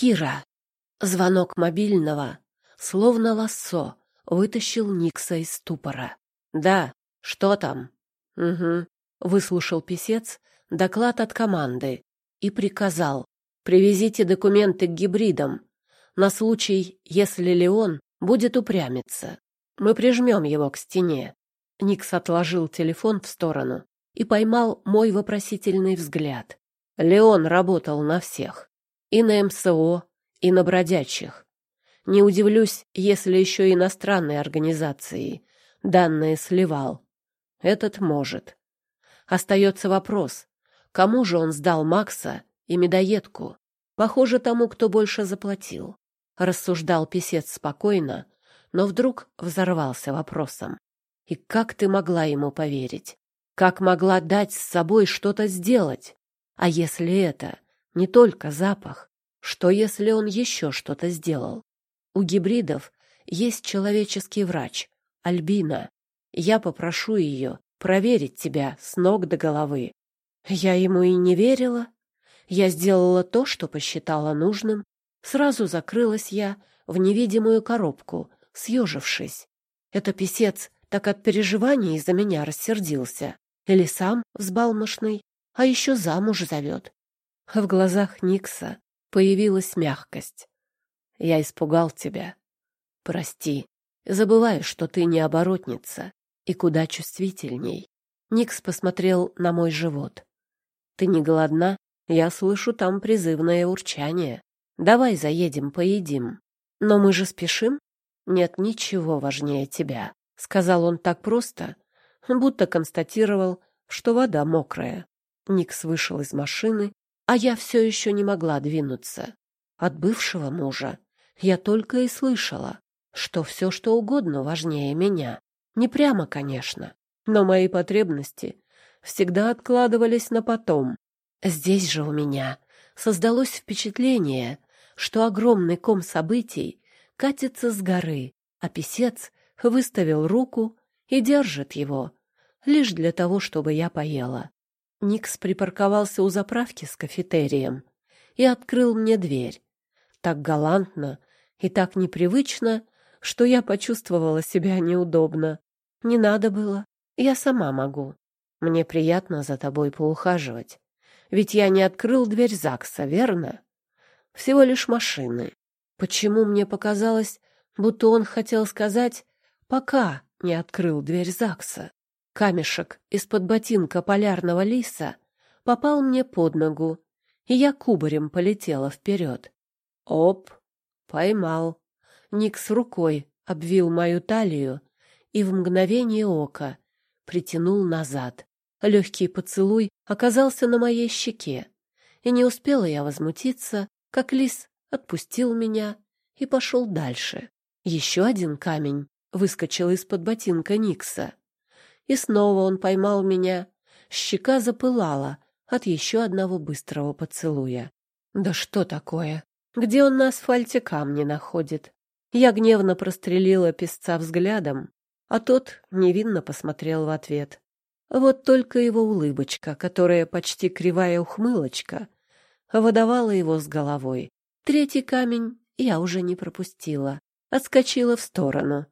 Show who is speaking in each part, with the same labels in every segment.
Speaker 1: Кира. Звонок мобильного, словно лассо, вытащил Никса из ступора. «Да, что там?» «Угу», — выслушал писец доклад от команды и приказал «Привезите документы к гибридам на случай, если Леон будет упрямиться. Мы прижмем его к стене». Никс отложил телефон в сторону и поймал мой вопросительный взгляд. Леон работал на всех. И на МСО, и на бродячих. Не удивлюсь, если еще иностранные организации данные сливал. Этот может. Остается вопрос, кому же он сдал Макса и медоедку? Похоже, тому, кто больше заплатил. Рассуждал писец спокойно, но вдруг взорвался вопросом. И как ты могла ему поверить? Как могла дать с собой что-то сделать? А если это не только запах? Что если он еще что-то сделал? У гибридов есть человеческий врач, Альбина. Я попрошу ее проверить тебя с ног до головы. Я ему и не верила. Я сделала то, что посчитала нужным. Сразу закрылась я в невидимую коробку, съежившись. Это писец так от переживаний из-за меня рассердился. Или сам взбалмошный, а еще замуж зовет. В глазах Никса появилась мягкость. Я испугал тебя. Прости. Забываю, что ты не оборотница и куда чувствительней. Никс посмотрел на мой живот. Ты не голодна? Я слышу там призывное урчание. Давай заедем, поедим. Но мы же спешим? Нет ничего важнее тебя, сказал он так просто, будто констатировал, что вода мокрая. Никс вышел из машины, а я все еще не могла двинуться. От бывшего мужа я только и слышала, что все, что угодно важнее меня. Не прямо, конечно, но мои потребности всегда откладывались на потом. Здесь же у меня создалось впечатление, что огромный ком событий катится с горы, а писец выставил руку и держит его, лишь для того, чтобы я поела. Никс припарковался у заправки с кафетерием и открыл мне дверь. Так галантно и так непривычно, что я почувствовала себя неудобно. Не надо было, я сама могу. Мне приятно за тобой поухаживать. Ведь я не открыл дверь ЗАГСа, верно? Всего лишь машины. Почему мне показалось, будто он хотел сказать «пока не открыл дверь ЗАГСа»? Камешек из-под ботинка полярного лиса попал мне под ногу, и я кубарем полетела вперед. Оп! Поймал. Ник с рукой обвил мою талию и в мгновение ока притянул назад. Легкий поцелуй оказался на моей щеке, и не успела я возмутиться, как лис отпустил меня и пошел дальше. Еще один камень выскочил из-под ботинка Никса. И снова он поймал меня. Щека запылала от еще одного быстрого поцелуя. Да что такое? Где он на асфальте камни находит? Я гневно прострелила песца взглядом, а тот невинно посмотрел в ответ. Вот только его улыбочка, которая почти кривая ухмылочка, выдавала его с головой. Третий камень я уже не пропустила, отскочила в сторону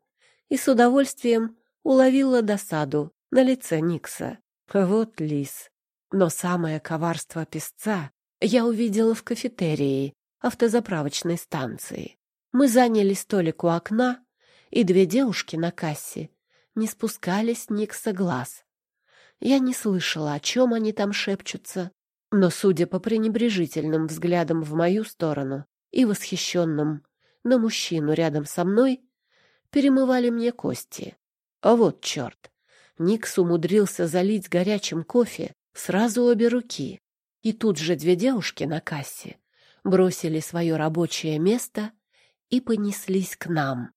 Speaker 1: и с удовольствием уловила досаду на лице Никса. Вот лис. Но самое коварство песца я увидела в кафетерии автозаправочной станции. Мы заняли столик у окна, и две девушки на кассе не спускали с Никса глаз. Я не слышала, о чем они там шепчутся, но, судя по пренебрежительным взглядам в мою сторону и восхищенным на мужчину рядом со мной, перемывали мне кости. А вот черт! Никс умудрился залить горячим кофе сразу обе руки. И тут же две девушки на кассе бросили свое рабочее место и понеслись к нам.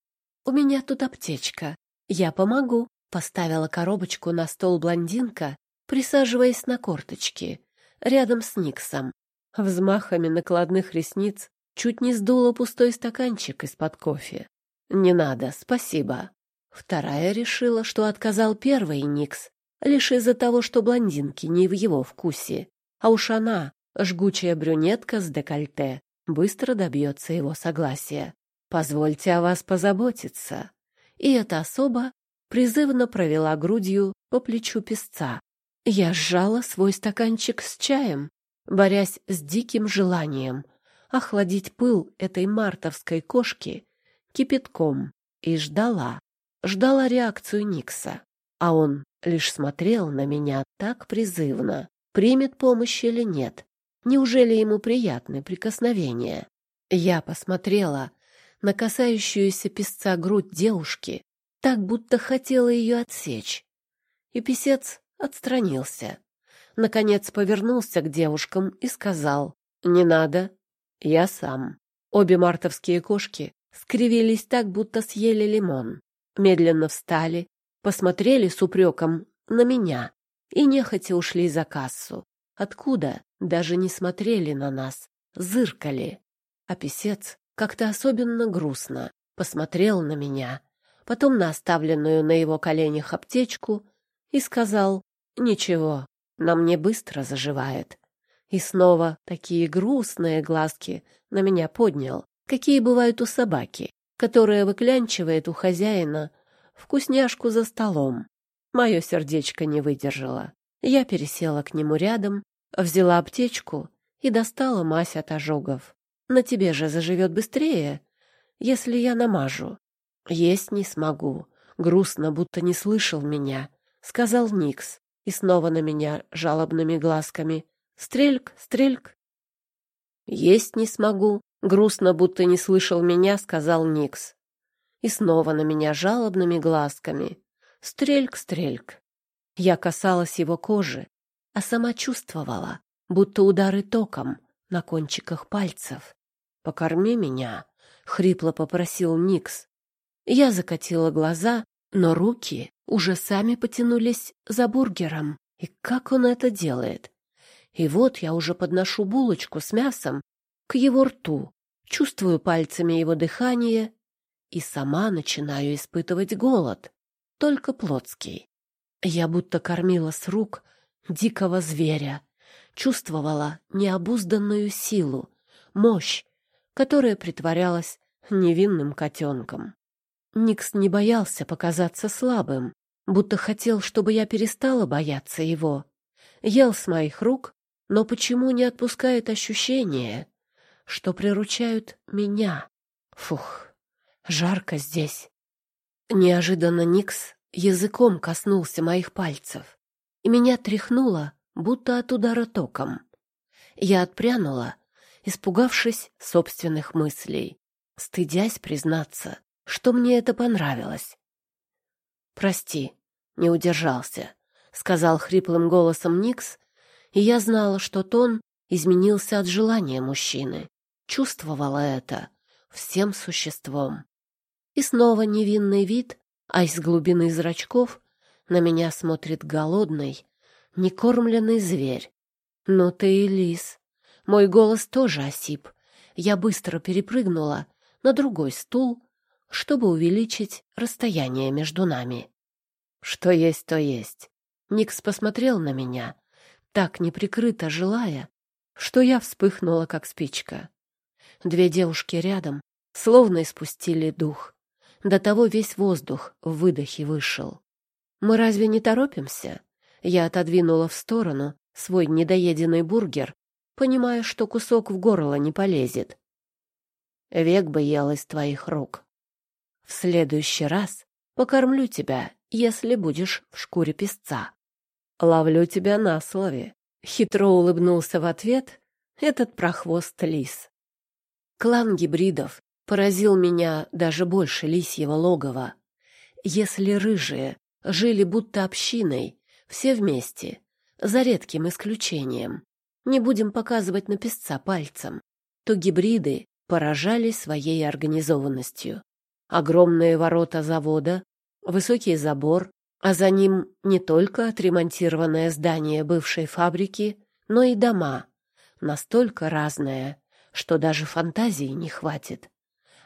Speaker 1: «У меня тут аптечка. Я помогу», — поставила коробочку на стол блондинка, присаживаясь на корточки, рядом с Никсом. Взмахами накладных ресниц чуть не сдула пустой стаканчик из-под кофе. «Не надо, спасибо». Вторая решила, что отказал первый Никс, лишь из-за того, что блондинки не в его вкусе. А уж она, жгучая брюнетка с декольте, быстро добьется его согласия. «Позвольте о вас позаботиться». И эта особа призывно провела грудью по плечу песца. Я сжала свой стаканчик с чаем, борясь с диким желанием охладить пыл этой мартовской кошки кипятком, и ждала, ждала реакцию Никса. А он лишь смотрел на меня так призывно, примет помощь или нет. Неужели ему приятны прикосновения? Я посмотрела на касающуюся песца грудь девушки, так будто хотела ее отсечь. И писец отстранился. Наконец повернулся к девушкам и сказал, «Не надо, я сам». Обе мартовские кошки скривились так, будто съели лимон. Медленно встали, посмотрели с упреком на меня и нехотя ушли за кассу. Откуда? Даже не смотрели на нас, зыркали. А писец как-то особенно грустно посмотрел на меня, потом на оставленную на его коленях аптечку и сказал «Ничего, на мне быстро заживает». И снова такие грустные глазки на меня поднял, какие бывают у собаки, которая выклянчивает у хозяина вкусняшку за столом. Мое сердечко не выдержало. Я пересела к нему рядом, взяла аптечку и достала мазь от ожогов. На тебе же заживет быстрее, если я намажу. Есть не смогу. Грустно, будто не слышал меня, — сказал Никс. И снова на меня жалобными глазками. Стрельк, стрельк. Есть не смогу. Грустно, будто не слышал меня, — сказал Никс. И снова на меня жалобными глазками. Стрельк, стрельк. Я касалась его кожи, а сама чувствовала, будто удары током на кончиках пальцев. «Покорми меня», — хрипло попросил Никс. Я закатила глаза, но руки уже сами потянулись за бургером. И как он это делает? И вот я уже подношу булочку с мясом к его рту, чувствую пальцами его дыхание и сама начинаю испытывать голод, только плотский. Я будто кормила с рук дикого зверя, чувствовала необузданную силу, мощь, которая притворялась невинным котенком. Никс не боялся показаться слабым, будто хотел, чтобы я перестала бояться его. Ел с моих рук, но почему не отпускает ощущение, что приручают меня? Фух, жарко здесь. Неожиданно Никс языком коснулся моих пальцев, и меня тряхнуло, будто от удара током. Я отпрянула, испугавшись собственных мыслей, стыдясь признаться, что мне это понравилось. «Прости, не удержался», — сказал хриплым голосом Никс, и я знала, что тон изменился от желания мужчины. Чувствовала это всем существом. И снова невинный вид, а из глубины зрачков на меня смотрит голодный, некормленный зверь. Ну ты и лис. Мой голос тоже осип. Я быстро перепрыгнула на другой стул чтобы увеличить расстояние между нами. Что есть, то есть. Никс посмотрел на меня, так неприкрыто желая, что я вспыхнула, как спичка. Две девушки рядом словно испустили дух. До того весь воздух в выдохе вышел. «Мы разве не торопимся?» Я отодвинула в сторону свой недоеденный бургер, понимая, что кусок в горло не полезет. «Век бы ел из твоих рук», в следующий раз покормлю тебя, если будешь в шкуре песца. Ловлю тебя на слове. Хитро улыбнулся в ответ этот прохвост лис. Клан гибридов поразил меня даже больше лисьего логова. Если рыжие жили будто общиной, все вместе, за редким исключением, не будем показывать на песца пальцем, то гибриды поражали своей организованностью. Огромные ворота завода, высокий забор, а за ним не только отремонтированное здание бывшей фабрики, но и дома, настолько разные, что даже фантазии не хватит.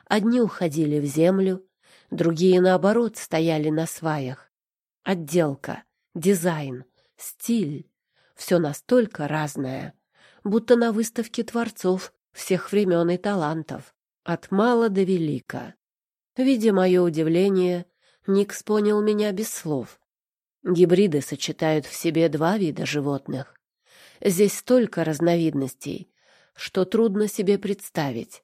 Speaker 1: Одни уходили в землю, другие, наоборот, стояли на сваях. Отделка, дизайн, стиль — все настолько разное, будто на выставке творцов всех времен и талантов, от мала до велика. Видя мое удивление, Никс понял меня без слов. Гибриды сочетают в себе два вида животных. Здесь столько разновидностей, что трудно себе представить.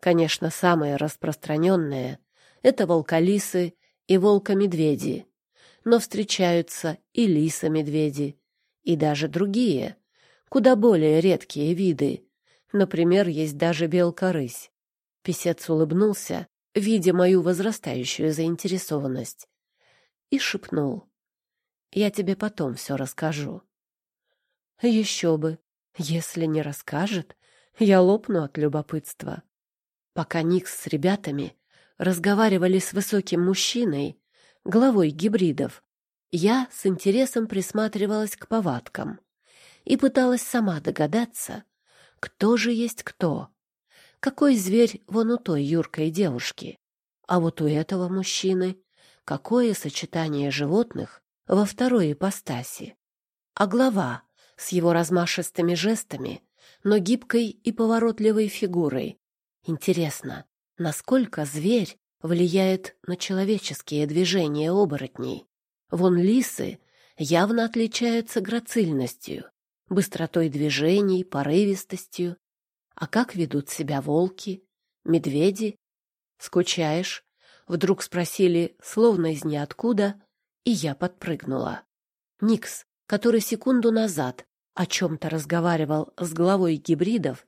Speaker 1: Конечно, самые распространенные — это волколисы и волкомедведи, но встречаются и лиса-медведи, и даже другие, куда более редкие виды. Например, есть даже белка-рысь. Песец улыбнулся, видя мою возрастающую заинтересованность, и шепнул. «Я тебе потом все расскажу». «Еще бы! Если не расскажет, я лопну от любопытства». Пока Никс с ребятами разговаривали с высоким мужчиной, главой гибридов, я с интересом присматривалась к повадкам и пыталась сама догадаться, кто же есть кто. Какой зверь вон у той юркой девушки, а вот у этого мужчины какое сочетание животных во второй ипостаси. А глава с его размашистыми жестами, но гибкой и поворотливой фигурой. Интересно, насколько зверь влияет на человеческие движения оборотней? Вон лисы явно отличаются грацильностью, быстротой движений, порывистостью. А как ведут себя волки, медведи? Скучаешь? Вдруг спросили, словно из ниоткуда, и я подпрыгнула. Никс, который секунду назад о чем-то разговаривал с главой гибридов,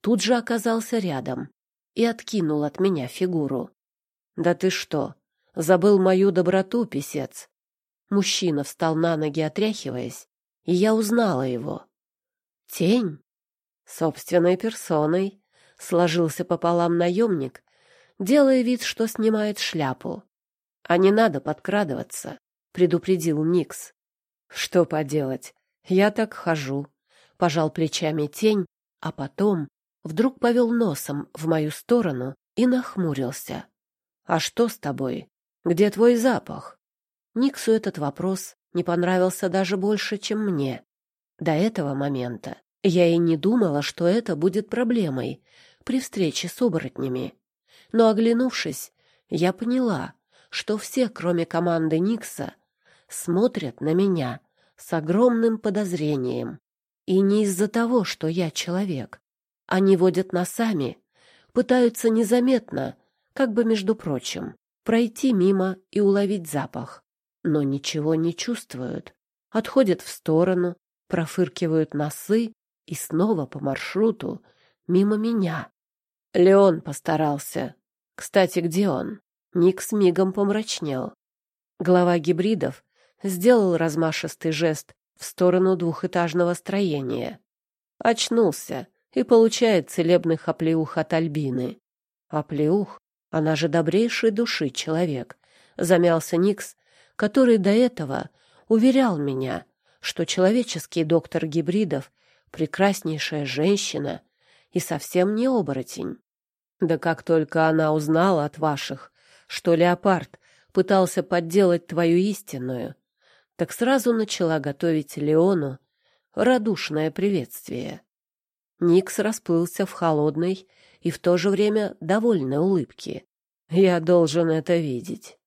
Speaker 1: тут же оказался рядом и откинул от меня фигуру. «Да ты что, забыл мою доброту, писец?» Мужчина встал на ноги, отряхиваясь, и я узнала его. Тень? Собственной персоной сложился пополам наемник, делая вид, что снимает шляпу. А не надо подкрадываться, предупредил Никс. Что поделать, я так хожу. Пожал плечами тень, а потом вдруг повел носом в мою сторону и нахмурился. «А что с тобой? Где твой запах?» Никсу этот вопрос не понравился даже больше, чем мне. До этого момента я и не думала, что это будет проблемой при встрече с оборотнями. Но, оглянувшись, я поняла, что все, кроме команды Никса, смотрят на меня с огромным подозрением. И не из-за того, что я человек. Они водят носами, пытаются незаметно, как бы между прочим, пройти мимо и уловить запах но ничего не чувствуют. Отходят в сторону, профыркивают носы и снова по маршруту мимо меня. Леон постарался. Кстати, где он? Ник с мигом помрачнел. Глава гибридов сделал размашистый жест в сторону двухэтажного строения. Очнулся и получает целебных оплеух от Альбины. Оплеух, она же добрейшей души человек, замялся Никс, который до этого уверял меня, что человеческий доктор гибридов — прекраснейшая женщина и совсем не оборотень. Да как только она узнала от ваших, что леопард пытался подделать твою истинную, так сразу начала готовить Леону радушное приветствие. Никс расплылся в холодной и в то же время довольной улыбке. «Я должен это видеть».